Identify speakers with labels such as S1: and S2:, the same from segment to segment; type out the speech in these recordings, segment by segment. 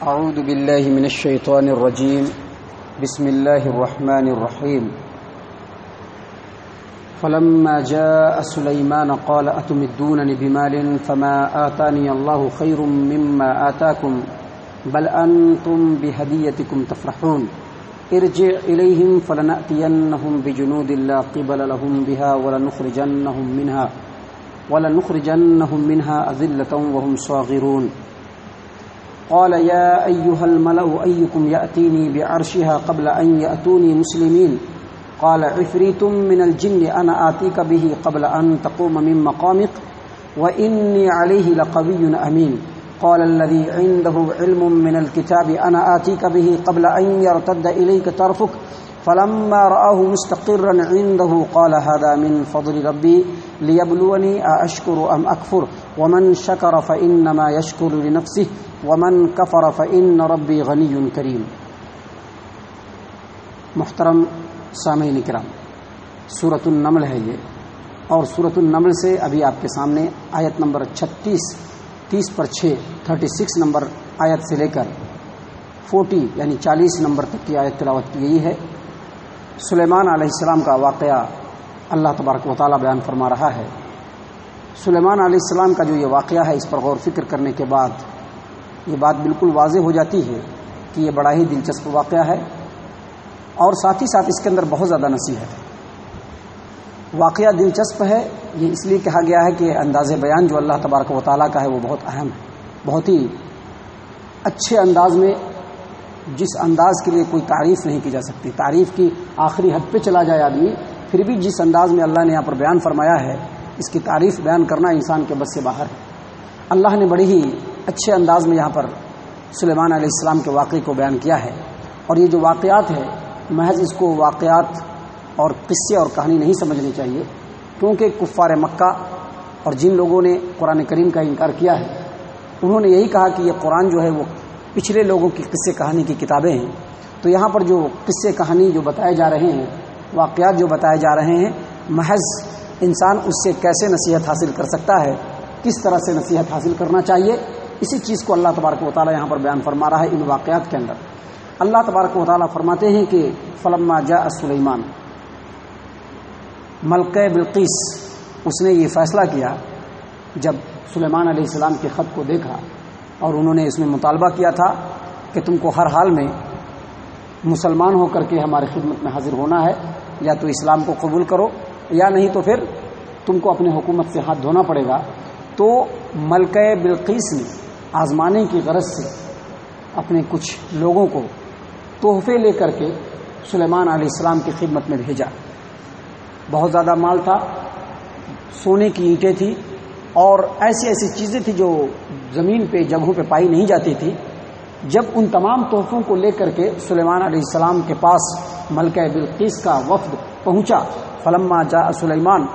S1: أعوذ بالله من الشيطان الرجيم. بسم الله الرحمن الرحيم. فلما جاء سليمان قال، أتمدونني بمال فما آتاني الله خير مما آتاكم، بل أنتم بهديتكم تفرحون. ارجع إليهم فلنأتينهم بجنود لا قبل لهم بها ولنخرجنهم منها ولنخرجنهم منها أذلة وهم صاغرون. قال يا أيها الملأ أيكم يأتيني بعرشها قبل أن يأتوني مسلمين؟ قال عفريت من الجن، أنا آتيك به قبل أن تقوم من مقامك، وإني عليه لقوي أمين. قال الذي عنده علم من الكتاب، أنا آتيك به قبل أن يرتد إليك طرفك، فلما رآه مستقرا عنده، قال هذا من فضل ربي، ليبلوني، أأشكر أم أكفر؟ ومن شكر فإنما يشكر لنفسه. ومن كفر فإن ربي غني كريم محترم سامعین کرام سورت النمل ہے یہ۔ اور سورت النمل سے ابھی آپ کے سامنے آیت نمبر چھتیس، تیس پر چھ، تھرٹی سکس نمبر آیت سے لے کر فورٹی یعنی چالیس نمبر تک کی آیت تلاوت کی گئی ہے۔ سلیمان علیہ السلام کا واقعہ اللہ تبارک و تعالیٰ بیان فرما رہا ہے۔ سلیمان علیہ السلام کا جو یہ واقعہ ہے، اس پر غور فکر کرنے کے بعد یہ بات بالکل واضح ہو جاتی ہے کہ یہ بڑا ہی دلچسپ واقعہ ہے اور ساتھ ہی ساتھ اس کے اندر بہت زیادہ نصیحت ہے۔ واقعہ دلچسپ ہے، یہ اس لیے کہا گیا ہے کہ انداز بیان جو اللہ تبارک و تعالیٰ کا ہے وہ بہت اہم ہے۔ بہت ہی اچھے انداز میں جس انداز کے لیے کوئی تعریف نہیں کی جا سکتی۔ تعریف کی آخری حد پہ چلا جائے آدمی، پھر بھی جس انداز میں اللہ نے یہاں پر بیان فرمایا ہے، اس کی تعریف بیان کرنا انسان کے بس سے باہر ہے۔ اللہ نے بڑی ہی اچھے انداز میں یہاں پر سلیمان علیہ السلام کے واقعے کو بیان کیا ہے اور یہ جو واقعات ہے محض اس کو واقعات اور قصے اور کہانی نہیں سمجھنی چاہیے، کیونکہ کفار مکہ اور جن لوگوں نے قرآن کریم کا انکار کیا ہے، انہوں نے یہی کہا کہ یہ قرآن جو ہے وہ پچھلے لوگوں کی قصے کہانی کی کتابیں ہیں۔ تو یہاں پر جو قصے کہانی جو بتائے جا رہے ہیں، واقعات جو بتائے جا رہے ہیں، محض انسان اس سے کیسے نصیحت حاصل کر سکتا ہے، کس طرح سے نصیحت حاصل کرنا چاہیے اسی چیز کو اللہ تبارک و تعالیٰ یہاں پر بیان فرما رہا ہے ان واقعات کے اندر۔ اللہ تبارک و تعالیٰ فرماتے ہیں کہ فلما جا سلیمان ملک بلقیس، اس نے یہ فیصلہ کیا جب سلیمان علیہ السلام کے خط کو دیکھا اور انہوں نے اس میں مطالبہ کیا تھا کہ تم کو ہر حال میں مسلمان ہو کر کے ہماری خدمت میں حاضر ہونا ہے، یا تو اسلام کو قبول کرو، یا نہیں تو پھر تم کو اپنے حکومت سے ہاتھ دھونا پڑے گا۔ تو ملک بلقیس نے آزمانے کی غرض سے اپنے کچھ لوگوں کو تحفے لے کر کے سلیمان علیہ السلام کی خدمت میں بھیجا۔ بہت زیادہ مال تھا، سونے کی اینٹیں تھی اور ایسی ایسی چیزیں تھیں جو زمین پہ، جگہوں پہ پائی نہیں جاتی تھی۔ جب ان تمام تحفوں کو لے کر کے سلیمان علیہ السلام کے پاس ملکہ بلقیس کا وفد پہنچا، فلما جا سلیمان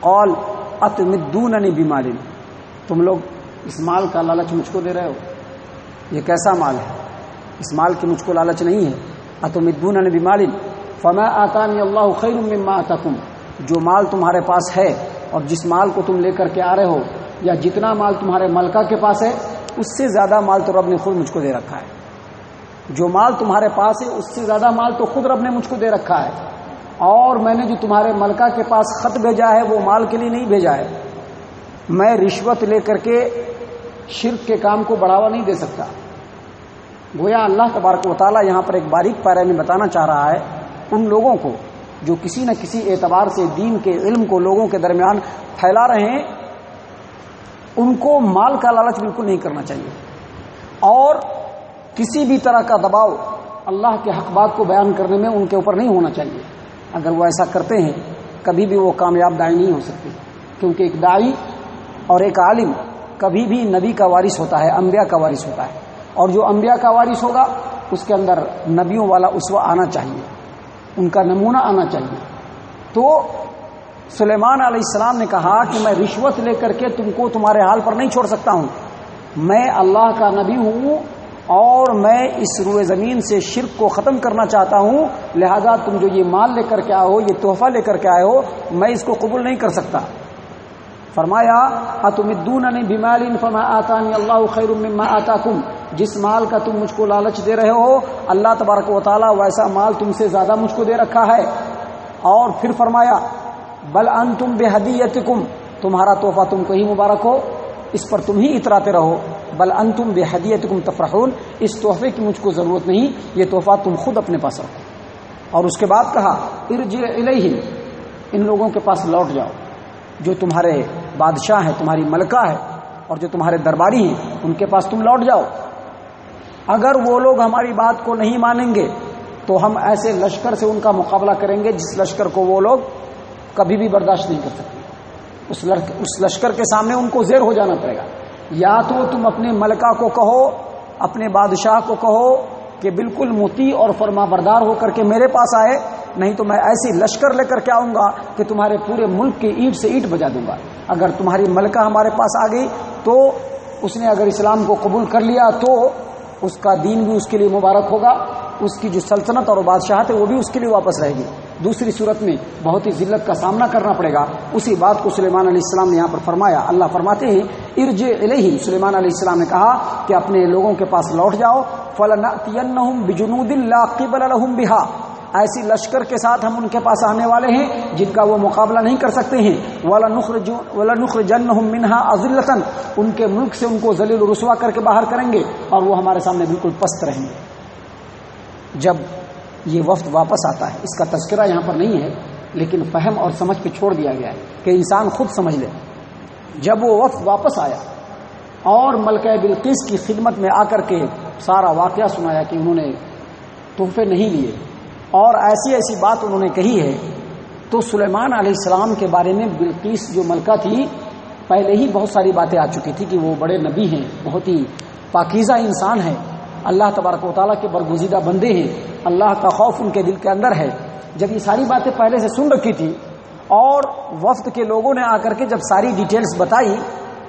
S1: قول اتمدون بیماری تم لوگ اس مال کا لالچ مجھ کو دے رہے ہو؟ یہ کیسا مال ہے؟ اس مال کی مجھ کو لالچ نہیں ہے۔ اتمدون بیماری فما آتانی اللہ خیر مما آتاکم۔ جو مال تمہارے پاس ہے اور جس مال کو تم لے کر کے آ رہے ہو یا جتنا مال تمہارے ملکہ کے پاس ہے، اس سے زیادہ مال تو رب نے خود مجھ کو دے رکھا ہے۔ جو مال تمہارے پاس ہے، اس سے زیادہ مال تو خود رب نے مجھ کو دے رکھا ہے۔ اور میں نے جو تمہارے ملکہ کے پاس خط بھیجا ہے، وہ مال کے لیے نہیں بھیجا ہے۔ میں رشوت لے کر کے شرک کے کام کو بڑھاوا نہیں دے سکتا۔ گویا اللہ تبارک و تعالیٰ یہاں پر ایک باریک پارے میں بتانا چاہ رہا ہے، ان لوگوں کو جو کسی نہ کسی اعتبار سے دین کے علم کو لوگوں کے درمیان پھیلا رہے ہیں، ان کو مال کا لالچ بالکل نہیں کرنا چاہیے۔ اور کسی بھی طرح کا دباؤ اللہ کے حق بات کو بیان کرنے میں ان کے اوپر نہیں ہونا چاہیے۔ اگر وہ ایسا کرتے ہیں، کبھی بھی وہ کامیاب دائی نہیں ہو سکتے کیونکہ ایک دائی اور ایک عالم کبھی بھی نبی کا وارث ہوتا ہے، انبیاء کا وارث ہوتا ہے۔ اور جو انبیاء کا وارث ہوگا، اس کے اندر نبیوں والا اسوا آنا چاہیے، ان کا نمونہ آنا چاہیے۔ تو سلیمان علیہ السلام نے کہا کہ میں رشوت لے کر کے تم کو تمہارے حال پر نہیں چھوڑ سکتا ہوں۔ میں اللہ کا نبی ہوں اور میں اس روئے زمین سے شرک کو ختم کرنا چاہتا ہوں۔ لہذا تم جو یہ مال لے کر کے آئے ہو، یہ تحفہ لے کر کے آئے ہو، میں اس کو قبول نہیں کر سکتا۔ فرمایا تم دون فما آتانی اللہ خیر مما آتا جس مال کا تم مجھ کو لالچ دے رہے ہو، اللہ تبارک و تعالیٰ ویسا مال تم سے زیادہ مجھ کو دے رکھا ہے۔ اور پھر فرمایا، بل ان تم بے حدیت تمہارا تحفہ تم کو ہی مبارک ہو، اس پر تم ہی اتراتے رہو۔ بل ان تم بے حدیت کم تفرحون۔ اس تحفے کی مجھ کو ضرورت نہیں، یہ تحفہ تم خود اپنے پاس رکھو۔ اور اس کے بعد کہا ارج الیہم۔ ان لوگوں کے پاس لوٹ جاؤ، جو تمہارے بادشاہ ہیں، تمہاری ملکہ ہے اور جو تمہارے درباری ہیں، ان کے پاس تم لوٹ جاؤ۔ اگر وہ لوگ ہماری بات کو نہیں مانیں گے، تو ہم ایسے لشکر سے ان کا مقابلہ کریں گے جس لشکر کو وہ لوگ کبھی بھی برداشت نہیں کر سکتے۔ اس لشکر کے سامنے ان کو زیر ہو جانا پڑے گا۔ یا تو تم اپنے ملکہ کو کہو، اپنے بادشاہ کو کہو کہ بالکل موتی اور فرما بردار ہو کر کے میرے پاس آئے، نہیں تو میں ایسی لشکر لے کر کے آؤں گا کہ تمہارے پورے ملک کی اینٹ سے اینٹ بجا دوں گا۔ اگر تمہاری ملکہ ہمارے پاس آ گئی تو اس نے اگر اسلام کو قبول کر لیا تو اس کا دین بھی اس کے لیے مبارک ہوگا۔ اس کی جو سلطنت اور بادشاہت ہے وہ بھی اس کے لیے واپس رہے گی۔ دوسری صورت میں بہت ہی ذلت کا سامنا کرنا پڑے گا۔ اسی بات کو سلیمان علیہ السلام نے یہاں پر فرمایا۔ اللہ فرماتے ہیں ارج علیہ سلیمان علیہ السلام نے کہا کہ اپنے لوگوں کے پاس لوٹ جاؤ۔ بجنود اللہ بہا ایسی لشکر کے ساتھ ہم ان کے پاس آنے والے ہیں جن کا وہ مقابلہ نہیں کر سکتے ہیں۔ والا نخر جن منہا عزلتن ان کے ملک سے ان کو ذلیل رسوا کر کے باہر کریں گے اور وہ ہمارے سامنے بالکل پست رہیں گے۔ جب یہ وفد واپس آتا ہے، اس کا تذکرہ یہاں پر نہیں ہے، لیکن فہم اور سمجھ پہ چھوڑ دیا گیا ہے کہ انسان خود سمجھ لے۔ جب وہ وفد واپس آیا اور ملکہ بلقیس کی خدمت میں آ کر کے سارا واقعہ سنایا کہ انہوں نے تحفے نہیں لیے، اور ایسی ایسی بات انہوں نے کہی ہے، تو سلیمان علیہ السلام کے بارے میں بلقیس جو ملکہ تھی، پہلے ہی بہت ساری باتیں آ چکی تھی کہ وہ بڑے نبی ہیں، بہت ہی پاکیزہ انسان ہیں۔ اللہ تبارک و تعالیٰ کے برگزیدہ بندے ہیں۔ اللہ کا خوف ان کے دل کے اندر ہے۔ جب یہ ساری باتیں پہلے سے سن رکھی تھی اور وفد کے لوگوں نے آ کر کے جب ساری ڈیٹیلز بتائی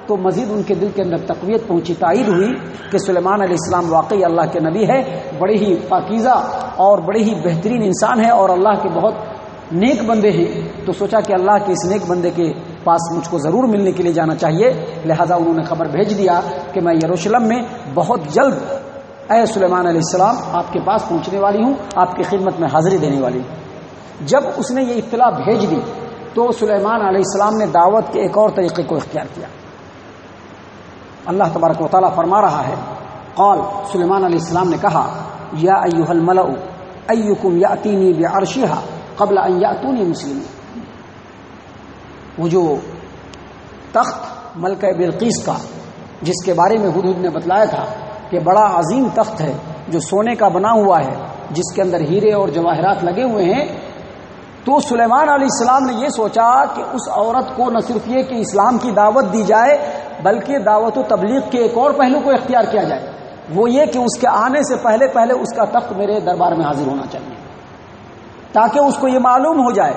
S1: تو مزید ان کے دل کے اندر تقویت پہنچی، تائید ہوئی کہ سلیمان علیہ السلام واقعی اللہ کے نبی ہے بڑے ہی پاکیزہ اور بڑے ہی بہترین انسان ہے اور اللہ کے بہت نیک بندے ہیں۔ تو سوچا کہ اللہ کے اس نیک بندے کے پاس مجھ کو ضرور ملنے کے لیے جانا چاہیے۔ لہذا انہوں نے خبر بھیج دیا کہ میں یروشلم میں بہت جلد اے سلیمان علیہ السلام، آپ کے پاس پہنچنے والی ہوں، آپ کی خدمت میں حاضری دینے والی ہوں۔ جب اس نے یہ اطلاع بھیج دی، تو سلیمان علیہ السلام نے دعوت کے ایک اور طریقے کو اختیار کیا۔ اللہ تبارک و تعالیٰ فرما رہا ہے، قال، سلیمان علیہ السلام نے کہا، یا ایوہ الملع ایکم یاتینی بعرشہا قبل ان یاتونی مسلمین۔ وہ جو تخت ملکہ بلقیس کا، جس کے بارے میں حدود نے بتلایا تھا کہ بڑا عظیم تخت ہے جو سونے کا بنا ہوا ہے، جس کے اندر ہیرے اور جواہرات لگے ہوئے ہیں۔ تو سلیمان علیہ السلام نے یہ سوچا کہ اس عورت کو نہ صرف یہ کہ اسلام کی دعوت دی جائے، بلکہ دعوت و تبلیغ کے ایک اور پہلو کو اختیار کیا جائے۔ وہ یہ کہ اس کے آنے سے پہلے پہلے اس کا تخت میرے دربار میں حاضر ہونا چاہیے۔ تاکہ اس کو یہ معلوم ہو جائے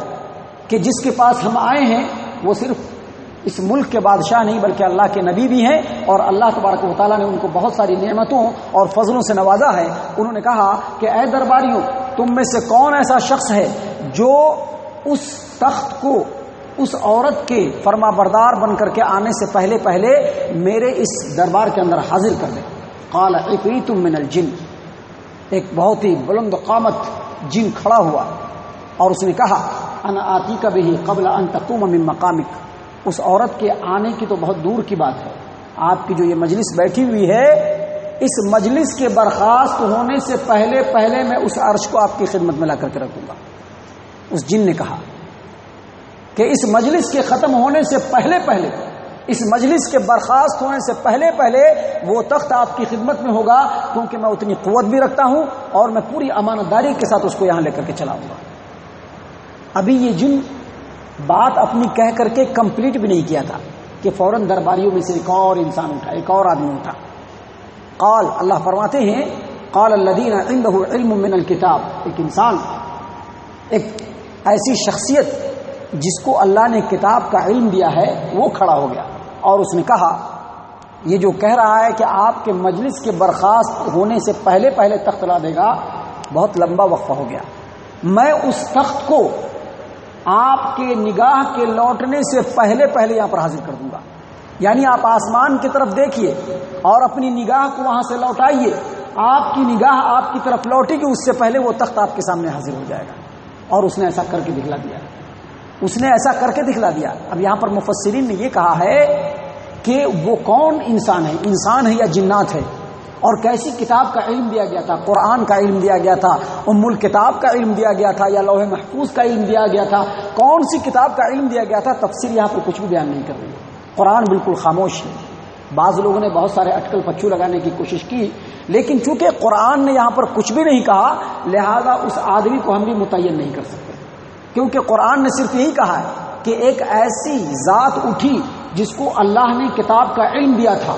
S1: کہ جس کے پاس ہم آئے ہیں، وہ صرف اس ملک کے بادشاہ نہیں بلکہ اللہ کے نبی بھی ہیں اور اللہ تبارک و تعالیٰ نے ان کو بہت ساری نعمتوں اور فضلوں سے نوازا ہے۔ انہوں نے کہا کہ اے درباریوں، تم میں سے کون ایسا شخص ہے جو اس تخت کو اس عورت کے فرما بردار بن کر کے آنے سے پہلے پہلے میرے اس دربار کے اندر حاضر کر دے۔ قال، عفریتم من الجن ایک بہت ہی بلند قامت جن کھڑا ہوا اور اس نے کہا، انا آتی کا بھی قبل ان تقوم من مقامک اس عورت کے آنے کی تو بہت دور کی بات ہے۔ آپ کی جو یہ مجلس بیٹھی ہوئی ہے، اس مجلس کے برخاست ہونے سے پہلے پہلے میں اس عرش کو آپ کی خدمت میں لا کر کے رکھوں گا۔ اس جن نے کہا کہ اس مجلس کے ختم ہونے سے پہلے پہلے، اس مجلس کے برخاست ہونے سے پہلے پہلے وہ تخت آپ کی خدمت میں ہوگا، کیونکہ میں اتنی قوت بھی رکھتا ہوں اور میں پوری امانت داری کے ساتھ اس کو یہاں لے کر کے چلاؤں گا۔ ابھی یہ جن بات اپنی کہہ کر کے کمپلیٹ بھی نہیں کیا تھا کہ فوراً درباریوں میں سے ایک اور انسان اٹھا، ایک اور آدمی اٹھا۔ قال، اللہ فرماتے ہیں، قال الدین علم من الکتاب ایک انسان، ایک ایسی شخصیت جس کو اللہ نے کتاب کا علم دیا ہے، وہ کھڑا ہو گیا۔ اور اس نے کہا، یہ جو کہہ رہا ہے کہ آپ کے مجلس کے برخاست ہونے سے پہلے پہلے تخت لا دے گا، بہت لمبا وقفہ ہو گیا۔ میں اس تخت کو آپ کے نگاہ کے لوٹنے سے پہلے پہلے یہاں پر حاضر کر دوں گا۔ یعنی آپ آسمان کی طرف دیکھیے اور اپنی نگاہ کو وہاں سے لوٹائیے۔ آپ کی نگاہ آپ کی طرف لوٹے گی، اس سے پہلے وہ تخت آپ کے سامنے حاضر ہو جائے گا۔ اور اس نے ایسا کر کے دکھلا دیا۔ اس نے ایسا کر کے دکھلا دیا۔ اب یہاں پر مفسرین نے یہ کہا ہے کہ وہ کون انسان ہے؟ انسان ہے یا جنات ہے؟ اور کیسی کتاب کا علم دیا گیا تھا؟ قرآن کا علم دیا گیا تھا، ام الکتاب کا علم دیا گیا تھا یا لوہے محفوظ کا علم دیا گیا تھا؟ کون سی کتاب کا علم دیا گیا تھا؟ تفسیر یہاں پر کچھ بھی بیان نہیں کر رہی۔ قرآن بالکل خاموش ہے۔ بعض لوگوں نے بہت سارے اٹکل پچو لگانے کی کوشش کی، لیکن چونکہ قرآن نے یہاں پر کچھ بھی نہیں کہا، لہذا اس آدمی کو ہم بھی متعین نہیں کر سکتے۔ کیونکہ قرآن نے صرف یہی کہا ہے کہ ایک ایسی ذات اٹھی جس کو اللہ نے کتاب کا علم دیا تھا۔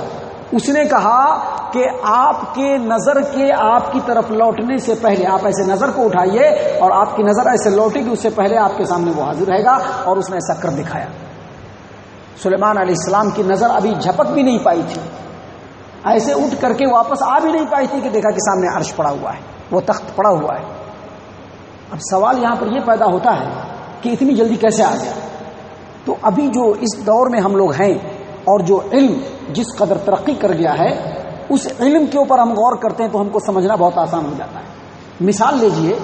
S1: اس نے کہا کہ آپ کے نظر کے آپ کی طرف لوٹنے سے پہلے آپ ایسے نظر کو اٹھائیے اور آپ کی نظر ایسے لوٹے گی، اس سے پہلے آپ کے سامنے وہ حاضر رہے گا اور اس نے ایسا کر دکھایا۔ سلیمان علیہ السلام کی نظر ابھی جھپک بھی نہیں پائی تھی۔ ایسے اٹھ کر کے واپس آ بھی نہیں پائی تھی کہ دیکھا کہ سامنے عرش پڑا ہوا ہے، وہ تخت پڑا ہوا ہے۔ اب سوال یہاں پر یہ پیدا ہوتا ہے کہ اتنی جلدی کیسے آ گیا؟ تو ابھی جو اس دور میں ہم لوگ ہیں اور جو علم جس قدر ترقی کر گیا ہے اس علم کے اوپر ہم غور کرتے ہیں تو ہم کو سمجھنا بہت آسان ہو جاتا ہے۔ مثال لیجیے،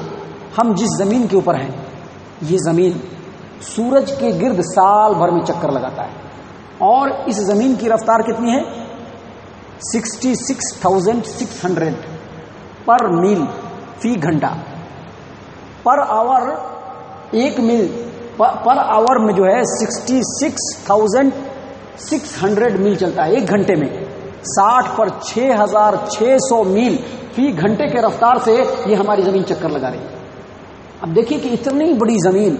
S1: ہم جس زمین کے اوپر ہیں، یہ زمین سورج کے گرد سال بھر میں چکر لگاتا ہے۔ اور اس زمین کی رفتار کتنی ہے؟ Sixty six thousand six hundred پر میل فی گھنٹہ۔ پر آور ایک میل، پر آور میں جو ہے sixty six thousand six hundred میل چلتا ہے، ایک گھنٹے میں۔ ساٹھ پر چھ ہزار چھ سو میل فی گھنٹے کے رفتار سے یہ ہماری زمین چکر لگا رہی ہے۔ اب دیکھیے کہ اتنی بڑی زمین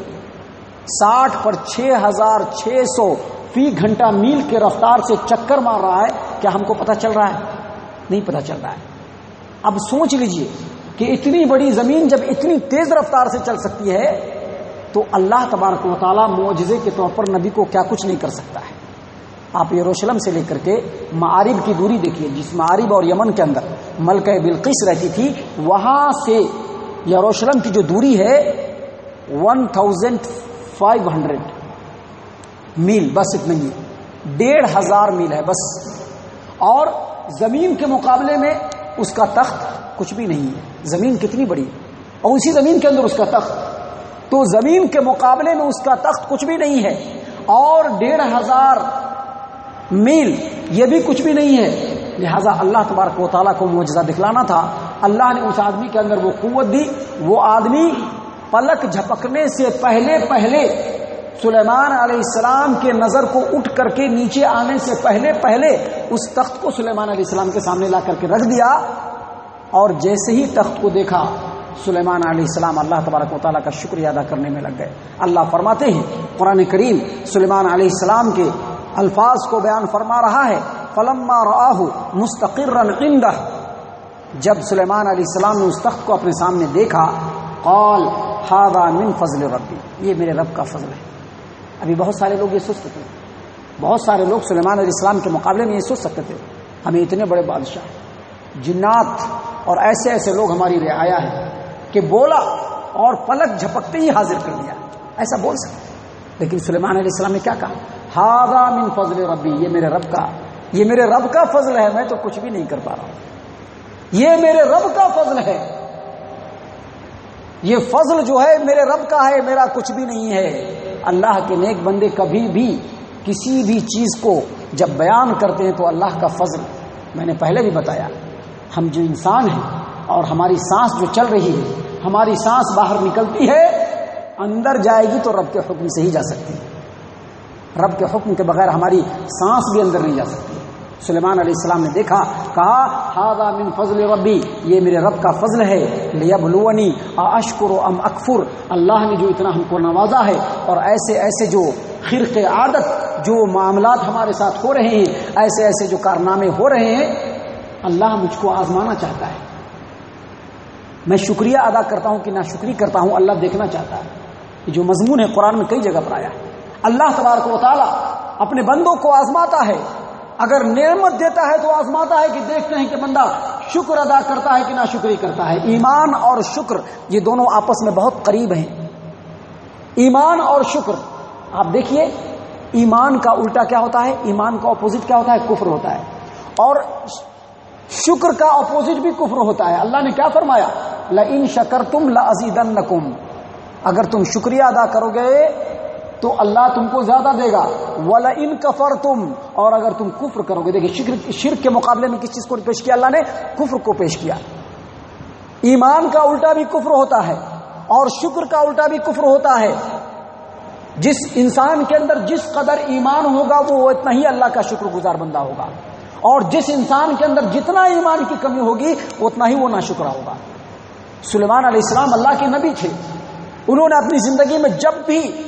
S1: ساٹھ پر چھ ہزار چھ سو فی گھنٹہ میل کے رفتار سے چکر مار رہا ہے، کیا ہم کو پتا چل رہا ہے؟ نہیں پتا چل رہا ہے۔ اب سوچ لیجیے کہ اتنی بڑی زمین جب اتنی تیز رفتار سے چل سکتی ہے، تو اللہ تبارک و تعالیٰ معجزے کے طور پر نبی کو کیا کچھ نہیں کر سکتا ہے۔ آپ یروشلم سے لے کر کے معارب کی دوری دیکھیے، جس معارب اور یمن کے اندر ملکہ بلقیس رہتی تھی، وہاں سے یروشلم کی جو دوری ہے ون تھاؤزینڈ فائیو ہنڈریڈ میل، بس اتنا ہی ڈیڑھ ہزار میل ہے بس۔ اور زمین کے مقابلے میں اس کا تخت کچھ بھی نہیں ہے۔ زمین کتنی بڑی اور اسی زمین کے اندر اس کا تخت۔ تو زمین کے مقابلے میں اس کا تخت کچھ بھی نہیں ہے۔ اور ڈیڑھ ہزار میل یہ بھی کچھ بھی نہیں ہے۔ لہذا اللہ تبارک و تعالیٰ کو معجزہ دکھلانا تھا۔ اللہ نے اس آدمی کے اندر وہ قوت دی۔ وہ آدمی پلک جھپکنے سے پہلے پہلے سلیمان علیہ السلام کے نظر کو اٹھ کر کے نیچے آنے سے پہلے پہلے اس تخت کو سلیمان علیہ السلام کے سامنے لا کر کے رکھ دیا۔ اور جیسے ہی تخت کو دیکھا، سلیمان علیہ السلام اللہ تبارک و تعالیٰ کا شکریہ ادا کرنے میں لگ گئے۔ اللہ فرماتے ہیں، قرآن کریم سلیمان علیہ السلام کے الفاظ کو بیان فرما رہا ہے، فلما راہ مستقر جب سلیمان علیہ السلام نے اس تخت کو اپنے سامنے دیکھا، قال ہاضا من فضل ربی یہ میرے رب کا فضل ہے۔ ابھی بہت سارے لوگ یہ سوچ سکتے تھے بہت سارے لوگ سلیمان علیہ السلام کے مقابلے میں یہ سوچ سکتے تھے۔ ہمیں اتنے بڑے بادشاہ، جنات اور ایسے ایسے لوگ ہماری رعایا ہے کہ بولا اور پلک جھپکتے ہی حاضر کر دیا۔ ایسا بول سکتے لیکن سلیمان علیہ السلام نے کیا کہا؟ ہاضا من فضل ربی. یہ میرے رب کا یہ میرے رب کا فضل ہے، میں تو کچھ بھی نہیں کر پا رہا ہوں۔ یہ میرے رب کا فضل ہے۔ یہ فضل جو ہے، میرے رب کا ہے، میرا کچھ بھی نہیں ہے۔ اللہ کے نیک بندے کبھی بھی کسی بھی چیز کو جب بیان کرتے ہیں تو اللہ کا فضل میں نے پہلے بھی بتایا۔ ہم جو انسان ہیں اور ہماری سانس جو چل رہی ہے، ہماری سانس باہر نکلتی ہے، اندر جائے گی تو رب کے حکم سے ہی جا سکتی ہے۔ رب کے حکم کے بغیر ہماری سانس بھی اندر نہیں جا سکتی۔ سلیمان علیہ السلام نے دیکھا، کہا ہاضا من فضل ربی، یہ میرے رب کا فضل ہے، لیبلونی اشکر و ام اکفر، اللہ نے جو اتنا ہم کو نوازا ہے، اور ایسے ایسے جو خرق عادت، جو معاملات ہمارے ساتھ ہو رہے ہیں، ایسے ایسے جو کارنامے ہو رہے ہیں، اللہ مجھ کو آزمانا چاہتا ہے۔ میں شکریہ ادا کرتا ہوں کہ نہ شکری کرتا ہوں، اللہ دیکھنا چاہتا ہے۔ جو مضمون ہے قرآن میں کئی جگہ پر آیا۔ ہے اللہ تبارک و تعالیٰ اپنے بندوں کو آزماتا ہے۔ اگر نعمت دیتا ہے تو آزماتا ہے کہ دیکھتے ہیں کہ بندہ شکر ادا کرتا ہے کہ نہ شکری کرتا ہے۔ ایمان اور شکر یہ دونوں آپس میں بہت قریب ہیں۔ ایمان اور شکر، آپ دیکھیے، ایمان کا الٹا کیا ہوتا ہے، ایمان کا اپوزٹ کیا ہوتا ہے، کفر ہوتا ہے۔ اور شکر کا اپوزٹ بھی کفر ہوتا ہے۔ اللہ نے کیا فرمایا؟ ل ان شکر تم لزیدن اگر تم شکریہ ادا کرو گے تو اللہ تم کو زیادہ دے گا۔ ولا ان کفر تم اور اگر تم کفر کرو گے، دیکھیے شرک کے مقابلے میں کس چیز کو پیش کیا اللہ نے؟ کفر کو پیش کیا۔ ایمان کا الٹا بھی کفر ہوتا ہے، اور شکر کا الٹا بھی کفر ہوتا ہے۔ جس انسان کے اندر جس قدر ایمان ہوگا، وہ اتنا ہی اللہ کا شکر گزار بندہ ہوگا۔ اور جس انسان کے اندر جتنا ایمان کی کمی ہوگی، اتنا ہی وہ نہ شکرا ہوگا۔ سلیمان علیہ السلام اللہ کے نبی تھے۔ انہوں نے اپنی زندگی میں جب بھی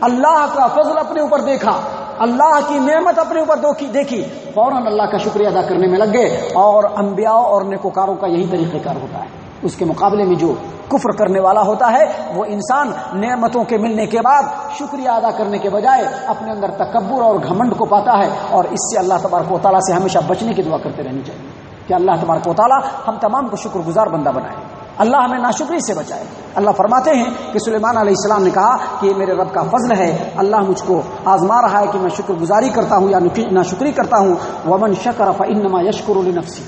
S1: اللہ کا فضل اپنے اوپر دیکھا، اللہ کی نعمت اپنے اوپر دیکھی، فوراً اللہ کا شکریہ ادا کرنے میں لگ گئے اور انبیاء اور نیکوکاروں کا یہی طریقہ کار ہوتا ہے۔ اس کے مقابلے میں جو کفر کرنے والا ہوتا ہے، وہ انسان نعمتوں کے ملنے کے بعد شکریہ ادا کرنے کے بجائے اپنے اندر تکبر اور گھمنڈ کو پاتا ہے اور اس سے اللہ تبارک و تعالیٰ سے ہمیشہ بچنے کی دعا کرتے رہنی چاہیے۔ کہ اللہ تبارک و تعالیٰ ہم تمام کو شکر گزار بندہ بنائے۔ اللہ ہمیں ناشکری سے بچائے۔ اللہ فرماتے ہیں کہ سلیمان علیہ السلام نے کہا کہ یہ میرے رب کا فضل ہے۔ اللہ مجھ کو آزما رہا ہے کہ میں شکر گزاری کرتا ہوں یا ناشکری کرتا ہوں۔ ومن شکر انما یشکر نفسی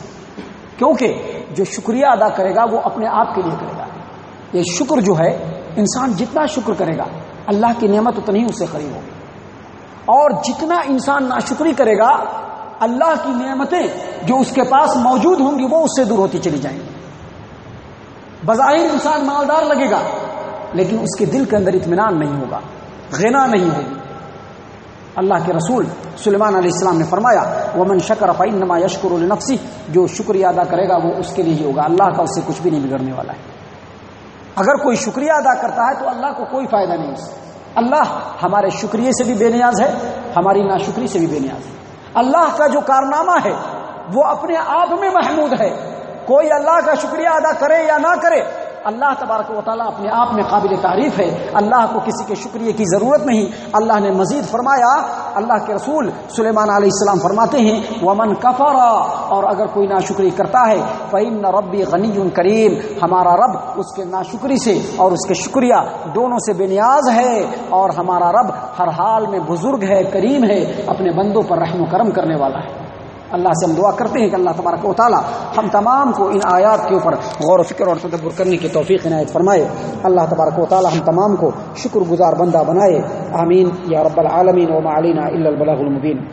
S1: کیونکہ جو شکریہ ادا کرے گا وہ اپنے آپ کے لیے کرے گا۔ یہ شکر جو ہے، انسان جتنا شکر کرے گا، اللہ کی نعمت اتنی اس سے قریب ہوگی۔ اور جتنا انسان ناشکری کرے گا، اللہ کی نعمتیں جو اس کے پاس موجود ہوں گی، وہ اس سے دور ہوتی چلی جائیں گی۔ بظاہر انسان مالدار لگے گا، لیکن اس کے دل کے اندر اطمینان نہیں ہوگا، غنا نہیں ہوگی۔ اللہ کے رسول سلیمان علیہ السلام نے فرمایا وہ من شکر نما یشکر النفسی جو شکریہ ادا کرے گا، وہ اس کے لیے ہی ہوگا۔ اللہ کا اس سے کچھ بھی نہیں بگڑنے والا ہے۔ اگر کوئی شکریہ ادا کرتا ہے، تو اللہ کو کوئی فائدہ نہیں اس اللہ ہمارے شکریہ سے بھی بے نیاز ہے، ہماری ناشکری سے بھی بے نیاز ہے۔ اللہ کا جو کارنامہ ہے، وہ اپنے آپ میں محمود ہے۔ کوئی اللہ کا شکریہ ادا کرے یا نہ کرے، اللہ تبارک و تعالیٰ اپنے آپ میں قابل تعریف ہے۔ اللہ کو کسی کے شکریہ کی ضرورت نہیں۔ اللہ نے مزید فرمایا، اللہ کے رسول سلیمان علیہ السلام فرماتے ہیں، ومن کفارا اور اگر کوئی ناشکری کرتا ہے فعین ربی غنی کریم ہمارا رب اس کے ناشکری سے اور اس کے شکریہ دونوں سے بے نیاز ہے، اور ہمارا رب ہر حال میں بزرگ ہے، کریم ہے، اپنے بندوں پر رحم و کرم کرنے والا ہے۔ اللہ سے ہم دعا کرتے ہیں کہ اللہ تبارک و تعالیٰ ہم تمام کو ان آیات کے اوپر غور و فکر اور تدبر کرنے کی توفیق عنایت فرمائے۔ اللہ تبارک و تعالیٰ ہم تمام کو شکر گزار بندہ بنائے۔ آمین۔ یا رب العالمین و معلینہ البلاغ المبین۔